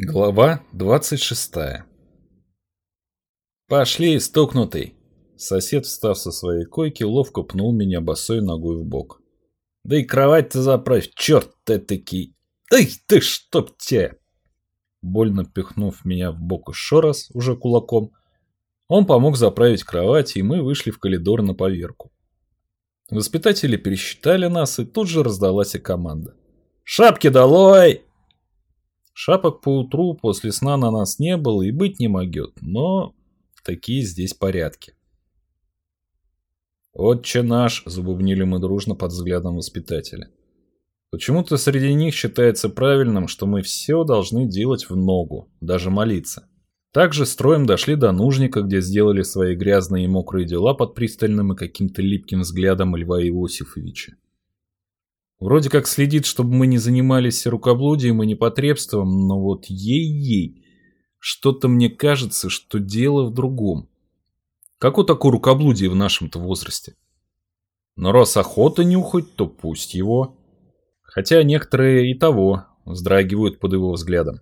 Глава 26 «Пошли, стукнутый!» Сосед, встав со своей койки, ловко пнул меня босой ногой в бок. «Да и кровать-то заправь, черт ты таки! Эй, ты чтоб тебя!» Больно пихнув меня в бок еще раз, уже кулаком, он помог заправить кровать, и мы вышли в коридор на поверку. Воспитатели пересчитали нас, и тут же раздалась и команда. «Шапки долой!» Шапок по утру после сна на нас не было и быть не могет, но такие здесь порядки. «Отче наш!» – забубнили мы дружно под взглядом воспитателя. Почему-то среди них считается правильным, что мы все должны делать в ногу, даже молиться. Также строем дошли до нужника, где сделали свои грязные и мокрые дела под пристальным и каким-то липким взглядом Льва Иосифовича. Вроде как следит, чтобы мы не занимались рукоблудием и непотребством, но вот ей-ей, что-то мне кажется, что дело в другом. Какое такое рукоблудие в нашем-то возрасте? Но раз охота нюхать, то пусть его. Хотя некоторые и того вздрагивают под его взглядом.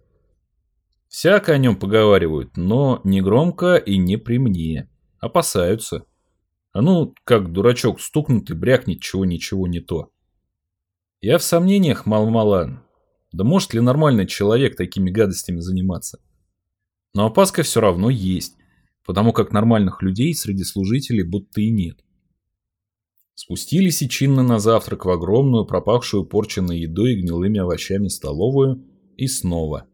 Всяко о нем поговаривают, но не громко и не при мне. Опасаются. А ну, как дурачок стукнут и брякнет чего-ничего не то. Я в сомнениях, мал-мала. Да может ли нормальный человек такими гадостями заниматься? Но опаска все равно есть, потому как нормальных людей среди служителей будто и нет. Спустились и чинно на завтрак в огромную, пропахшую порченной едой и гнилыми овощами столовую, и снова.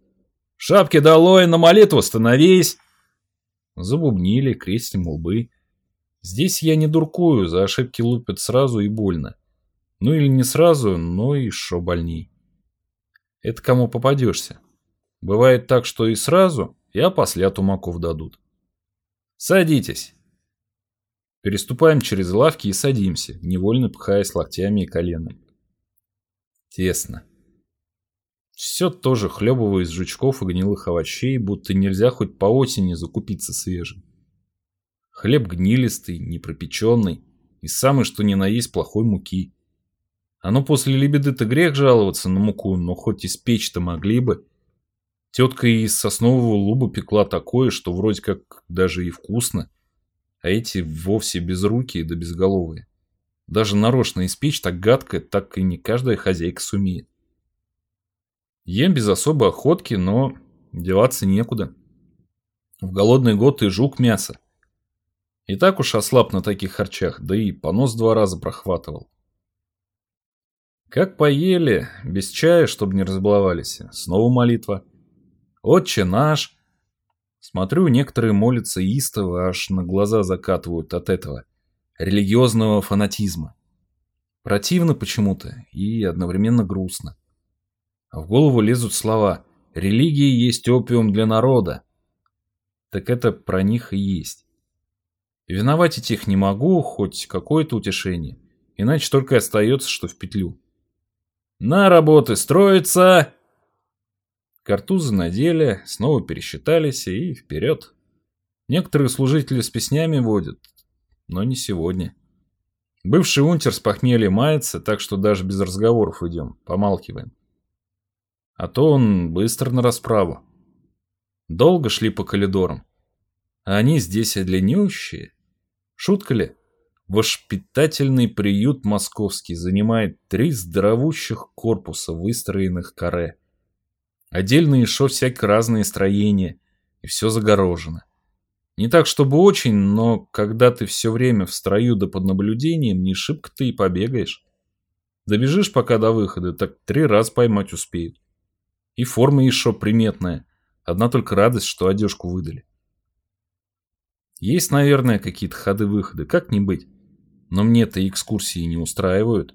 «Шапки долой, на молитву становись!» Забубнили, крестим лбы. Здесь я не дуркую, за ошибки лупят сразу и больно. Ну или не сразу, но и шо больней. Это кому попадешься. Бывает так, что и сразу, и опосля тумаков дадут. Садитесь. Переступаем через лавки и садимся, невольно пхаясь локтями и коленом. Тесно. Все тоже хлебово из жучков и гнилых овощей, будто нельзя хоть по осени закупиться свежим. Хлеб гнилистый, непропеченный, и самый что ни на есть плохой муки. А ну после лебеды-то грех жаловаться на муку, но хоть испечь-то могли бы. Тетка из соснового луба пекла такое, что вроде как даже и вкусно, а эти вовсе безрукие да безголовые. Даже нарочно испечь так гадко, так и не каждая хозяйка сумеет. Ем без особой охотки, но деваться некуда. В голодный год и жук мясо. И так уж ослаб на таких харчах, да и понос два раза прохватывал. Как поели, без чая, чтобы не разбаловались. Снова молитва. «Отче наш!» Смотрю, некоторые молятся истово, аж на глаза закатывают от этого религиозного фанатизма. Противно почему-то и одновременно грустно. А в голову лезут слова «религия есть опиум для народа». Так это про них и есть. Виноватить их не могу, хоть какое-то утешение, иначе только остается, что в петлю. На работы строиться!» Картузы надели, снова пересчитались и вперед. Некоторые служители с песнями водят, но не сегодня. Бывший унтер с похмелья мается, так что даже без разговоров идем, помалкиваем. А то он быстро на расправу. Долго шли по коридорам. А они здесь длиннющие. Шутка ли? Воспитательный приют московский занимает три здоровущих корпуса, выстроенных каре. Отдельно еще всякие разные строения, и все загорожено. Не так, чтобы очень, но когда ты все время в строю да под наблюдением, не шибко ты и побегаешь. Добежишь пока до выхода, так три раза поймать успеют. И форма еще приметная. Одна только радость, что одежку выдали. Есть, наверное, какие-то ходы-выходы, как не быть. Но мне-то экскурсии не устраивают.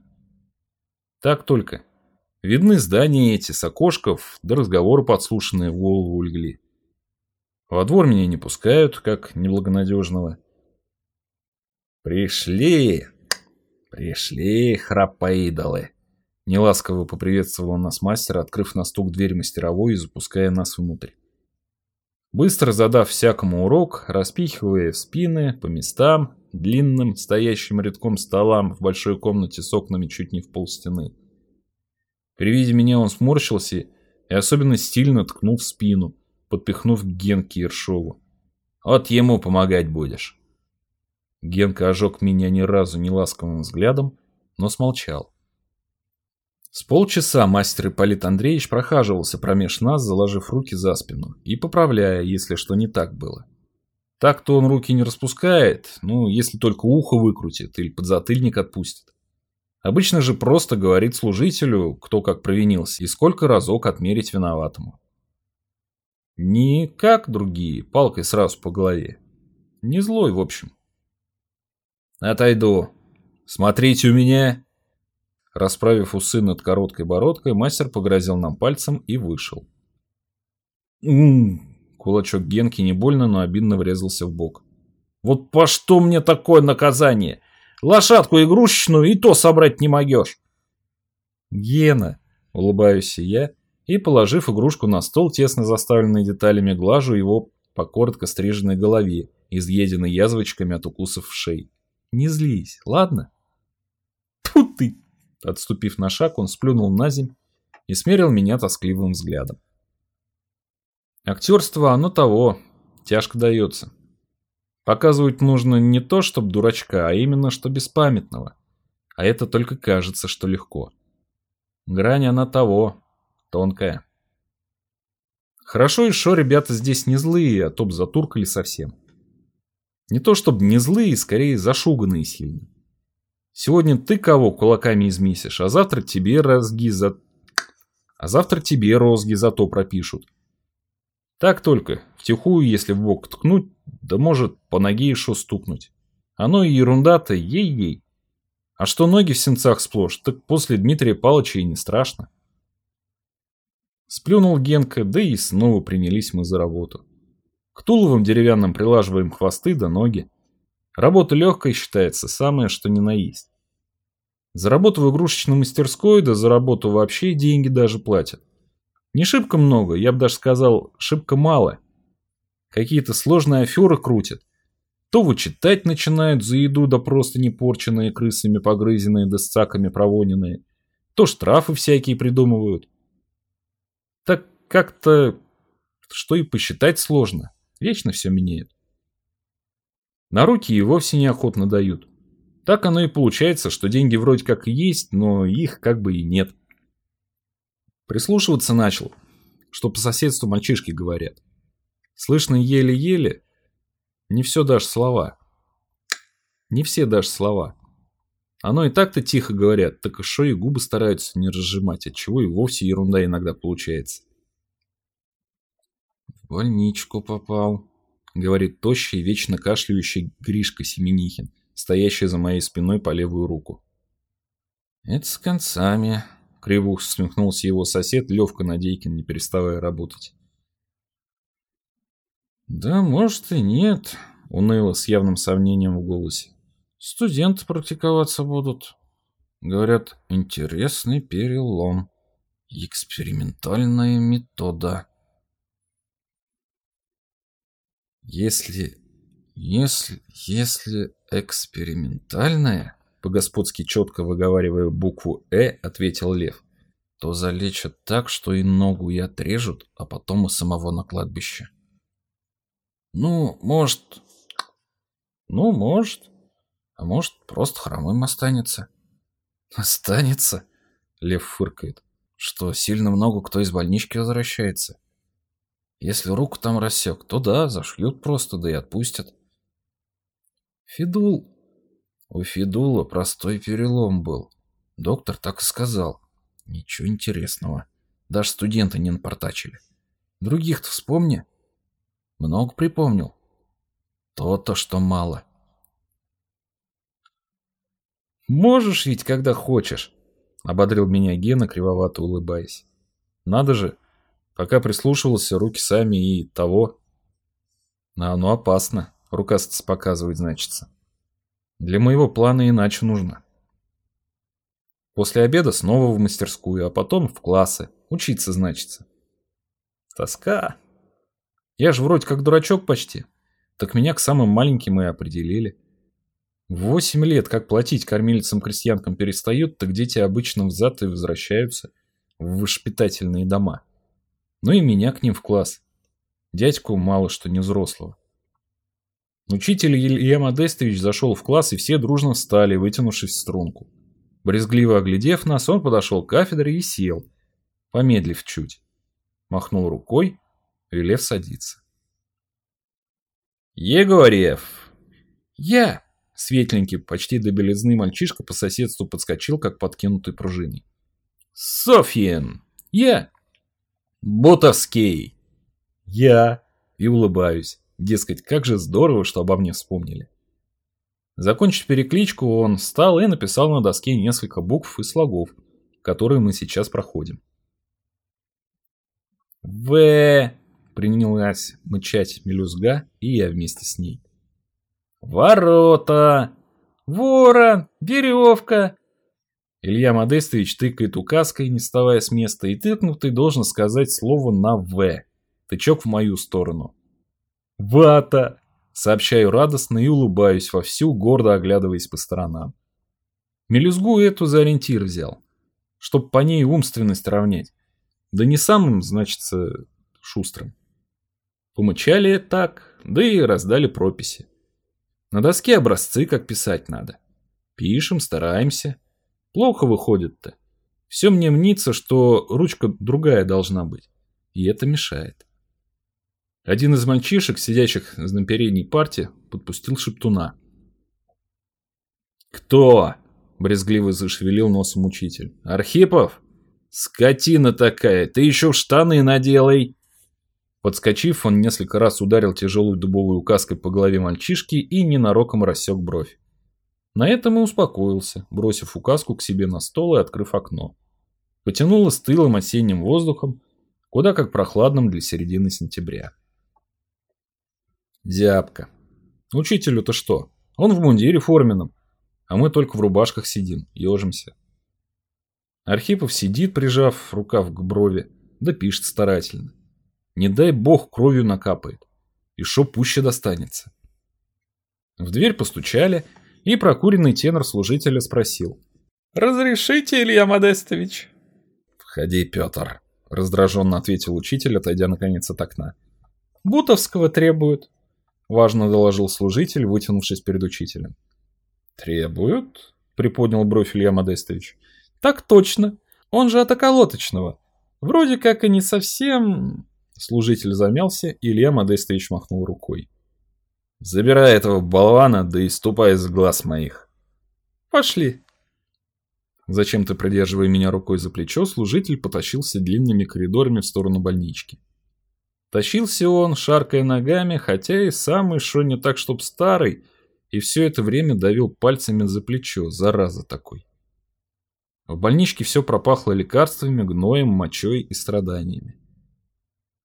Так только. Видны здания эти с окошков, да разговоры подслушанные в голову легли. Во двор меня не пускают, как неблагонадежного. «Пришли! Пришли, храпоидолы!» Неласково поприветствовал нас мастер, открыв на стук дверь мастеровой и запуская нас внутрь. Быстро задав всякому урок, распихивая в спины, по местам, длинным, стоящим рядком столам в большой комнате с окнами чуть не в полстены. При виде меня он сморщился и особенно стильно ткнул в спину, подпихнув Генке Ершову. «Вот ему помогать будешь». Генка ожег меня ни разу не ласковым взглядом, но смолчал. С полчаса мастер Ипполит Андреевич прохаживался промеж нас, заложив руки за спину и поправляя, если что не так было. Так-то он руки не распускает, ну, если только ухо выкрутит или подзатыльник отпустит. Обычно же просто говорит служителю, кто как провинился, и сколько разок отмерить виноватому. Не как другие, палкой сразу по голове. Не злой, в общем. Отойду. Смотрите у меня. Расправив усы над короткой бородкой, мастер погрозил нам пальцем и вышел. Ммм, Кулачок Генки не больно, но обидно врезался в бок. «Вот по что мне такое наказание? Лошадку игрушечную и то собрать не могешь!» «Гена!» — улыбаюсь я и, положив игрушку на стол, тесно заставленный деталями, глажу его по коротко стриженной голове, изъеденной язвочками от укусов в шее. «Не злись, ладно?» «Тьфу ты!» Отступив на шаг, он сплюнул на земь и смерил меня тоскливым взглядом. Актерство, оно того, тяжко дается. Показывать нужно не то, чтобы дурачка, а именно, что беспамятного. А это только кажется, что легко. Грань она того, тонкая. Хорошо еще ребята здесь не злые, а то б затуркали совсем. Не то чтобы не злые, скорее зашуганные сильно. Сегодня ты кого кулаками измесишь, а завтра тебе розги за... А завтра тебе розги за то пропишут. Так только, втихую, если в бок ткнуть, да может по ноге еще стукнуть. Оно и ерунда-то, ей-ей. А что ноги в сенцах сплошь, так после Дмитрия Палыча и не страшно. Сплюнул Генка, да и снова принялись мы за работу. К туловым деревянным прилаживаем хвосты да ноги. Работа легкая считается, самое что ни на есть. За работу в игрушечной мастерской, да за работу вообще деньги даже платят. Не шибко много, я бы даже сказал, шибко мало. Какие-то сложные аферы крутят. То вычитать начинают за еду, да просто не порченные крысами погрызенные, да с цаками провоненные. То штрафы всякие придумывают. Так как-то, что и посчитать сложно. Вечно все меняют. На руки и вовсе неохотно дают. Так оно и получается, что деньги вроде как и есть, но их как бы и нет. Прислушиваться начал, что по соседству мальчишки говорят. Слышно еле-еле, не все даже слова. Не все даже слова. Оно и так-то тихо говорят, так что и губы стараются не разжимать, отчего и вовсе ерунда иногда получается. «В больничку попал», — говорит тощий, вечно кашляющий Гришка Семенихин, стоящий за моей спиной по левую руку. «Это с концами», Криво усмехнулся его сосед Левка Надейкин, не переставая работать. «Да, может и нет», — уныло с явным сомнением в голосе. «Студенты практиковаться будут. Говорят, интересный перелом. Экспериментальная метода». «Если... если... если экспериментальная...» по-господски четко выговаривая букву «э», ответил Лев, то залечат так, что и ногу и отрежут, а потом и самого на кладбище. Ну, может... Ну, может. А может, просто хромым останется. Останется? Лев фыркает. Что, сильно много кто из больнички возвращается? Если руку там рассек, то да, зашьют просто, да и отпустят. Фидул у Федула простой перелом был. Доктор так и сказал. Ничего интересного. Даже студенты не напортачили. Других-то вспомни. Много припомнил. То-то, что мало. «Можешь ведь, когда хочешь», — ободрил меня Гена, кривовато улыбаясь. «Надо же, пока прислушивался, руки сами и того. А оно опасно, рукастаться показывать, значится». Для моего плана иначе нужно. После обеда снова в мастерскую, а потом в классы. Учиться, значится. Тоска. Я же вроде как дурачок почти. Так меня к самым маленьким и определили. Восемь лет как платить кормилицам-крестьянкам перестают, так дети обычно взад и возвращаются в воспитательные дома. Ну и меня к ним в класс. Дядьку мало что не взрослого. Учитель Илья Модестович зашел в класс, и все дружно встали, вытянувшись в струнку. Брезгливо оглядев нас, он подошел к кафедре и сел, помедлив чуть. Махнул рукой, велев садиться. «Егорьев!» «Я!» Светленький, почти до белизны мальчишка по соседству подскочил, как подкинутый пружиной. «Софьин!» «Я!» «Бутовский!» «Я!» И улыбаюсь. Дескать, как же здорово, что обо мне вспомнили. Закончив перекличку, он встал и написал на доске несколько букв и слогов, которые мы сейчас проходим. «В...» — принялась мычать мелюзга, и я вместе с ней. «Ворота! Ворон! Веревка!» Илья Модестович тыкает указкой, не вставая с места, и тыкнутый должен сказать слово на «В». Тычок в мою сторону. «Вата!» Сообщаю радостно и улыбаюсь вовсю, гордо оглядываясь по сторонам. Мелюзгу эту за ориентир взял, чтоб по ней умственность равнять. Да не самым, значится, шустрым. Помычали так, да и раздали прописи. На доске образцы, как писать надо. Пишем, стараемся. Плохо выходит-то. Все мне мнится, что ручка другая должна быть. И это мешает. Один из мальчишек, сидящих на передней парте, подпустил шептуна. «Кто?» – брезгливо зашевелил носом учитель. «Архипов? Скотина такая, ты еще штаны наделай!» Подскочив, он несколько раз ударил тяжелой дубовой указкой по голове мальчишки и ненароком рассек бровь. На этом и успокоился, бросив указку к себе на стол и открыв окно. Потянуло стылым осенним воздухом, куда как прохладным для середины сентября. Зябко. Учителю-то что? Он в мундире форменном, а мы только в рубашках сидим, ежимся. Архипов сидит, прижав рукав к брови, да пишет старательно. Не дай бог кровью накапает. И шо пуще достанется. В дверь постучали, и прокуренный тенор служителя спросил. «Разрешите, Илья Модестович?» «Входи, Петр», — раздраженно ответил учитель, отойдя наконец от окна. «Бутовского требуют», — важно доложил служитель, вытянувшись перед учителем. «Требуют?» — приподнял бровь Илья Модестович. «Так точно. Он же от околоточного. Вроде как и не совсем...» Служитель замялся, и Илья Модестович махнул рукой. «Забирай этого болвана, да и ступай из глаз моих». «Пошли». Зачем-то придерживая меня рукой за плечо, служитель потащился длинными коридорами в сторону больнички. Тащился он, шаркая ногами, хотя и самый шо не так, чтоб старый, и все это время давил пальцами за плечо, зараза такой. В больничке все пропахло лекарствами, гноем, мочой и страданиями.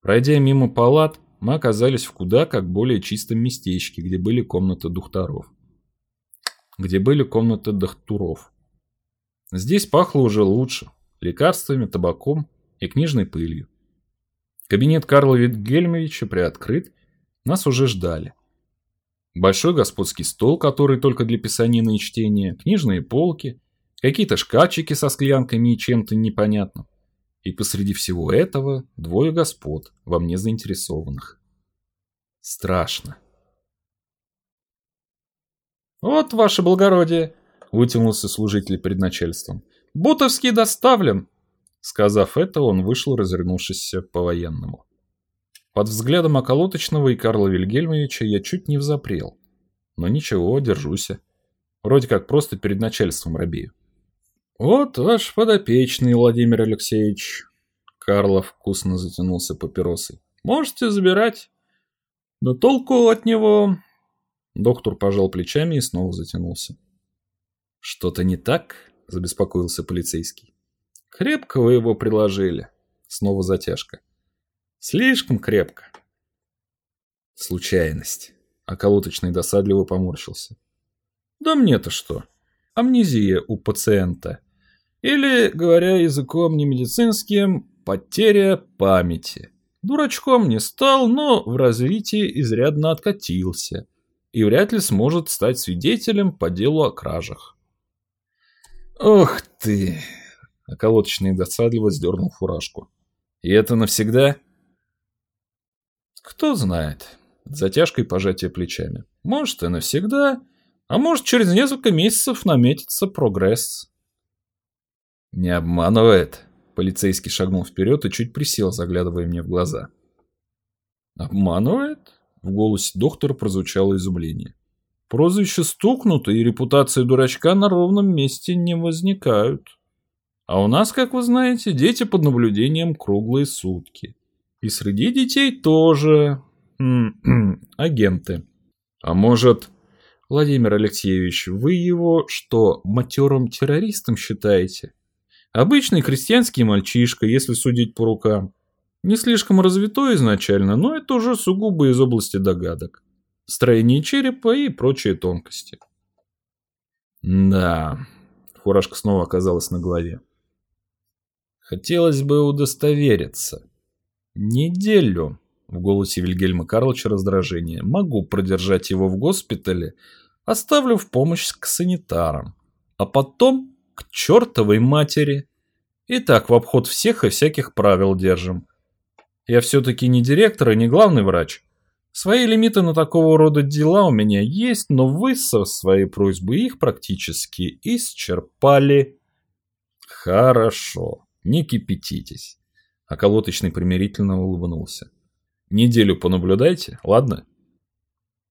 Пройдя мимо палат, мы оказались в куда как более чистом местечке, где были комнаты духторов. Где были комнаты дохтуров. Здесь пахло уже лучше, лекарствами, табаком и книжной пылью. Кабинет Карла Витгельмовича приоткрыт, нас уже ждали. Большой господский стол, который только для писанины и чтения, книжные полки, какие-то шкафчики со склянками и чем-то непонятным. И посреди всего этого двое господ, во мне заинтересованных. Страшно. «Вот, ваше благородие!» — вытянулся служитель перед начальством. «Бутовский доставлен!» Сказав это, он вышел, развернувшись по-военному. Под взглядом околоточного и Карла Вильгельмовича я чуть не взапрел. Но ничего, держусь. Вроде как просто перед начальством робею. «Вот ваш подопечный, Владимир Алексеевич». Карлов вкусно затянулся папиросой. «Можете забирать. Но толку от него...» Доктор пожал плечами и снова затянулся. «Что-то не так?» – забеспокоился полицейский. Крепко вы его приложили. Снова затяжка. Слишком крепко. Случайность. А колоточный досадливо поморщился. Да мне-то что? Амнезия у пациента. Или, говоря языком немедицинским, потеря памяти. Дурачком не стал, но в развитии изрядно откатился и вряд ли сможет стать свидетелем по делу о кражах. «Ох ты!» Околоточный досадливо сдернул фуражку. И это навсегда? Кто знает. Затяжкой пожатия плечами. Может и навсегда, а может через несколько месяцев наметится прогресс. Не обманывает. Полицейский шагнул вперед и чуть присел, заглядывая мне в глаза. Обманывает? В голосе доктора прозвучало изумление. Прозвище стукнуто, и репутация дурачка на ровном месте не возникают. А у нас, как вы знаете, дети под наблюдением круглые сутки. И среди детей тоже агенты. А может, Владимир Алексеевич, вы его что, матерым террористом считаете? Обычный крестьянский мальчишка, если судить по рукам. Не слишком развитой изначально, но это уже сугубо из области догадок. Строение черепа и прочие тонкости. Да, фуражка снова оказалась на голове. Хотелось бы удостовериться. Неделю, в голосе Вильгельма Карловича раздражение, могу продержать его в госпитале, оставлю в помощь к санитарам. А потом к чертовой матери. И так в обход всех и всяких правил держим. Я все-таки не директор и не главный врач. Свои лимиты на такого рода дела у меня есть, но вы со своей просьбой их практически исчерпали. Хорошо, не кипятитесь. А колоточный примирительно улыбнулся. Неделю понаблюдайте, ладно?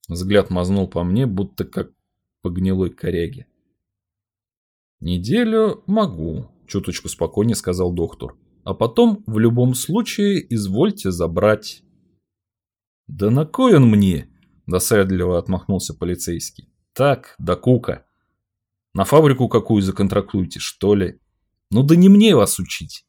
Взгляд мазнул по мне, будто как по гнилой коряге. «Неделю могу», — чуточку спокойнее сказал доктор а потом в любом случае извольте забрать. Да на кой он мне? Досадливо отмахнулся полицейский. Так, да кука. На фабрику какую законтрактуете, что ли? Ну да не мне вас учить.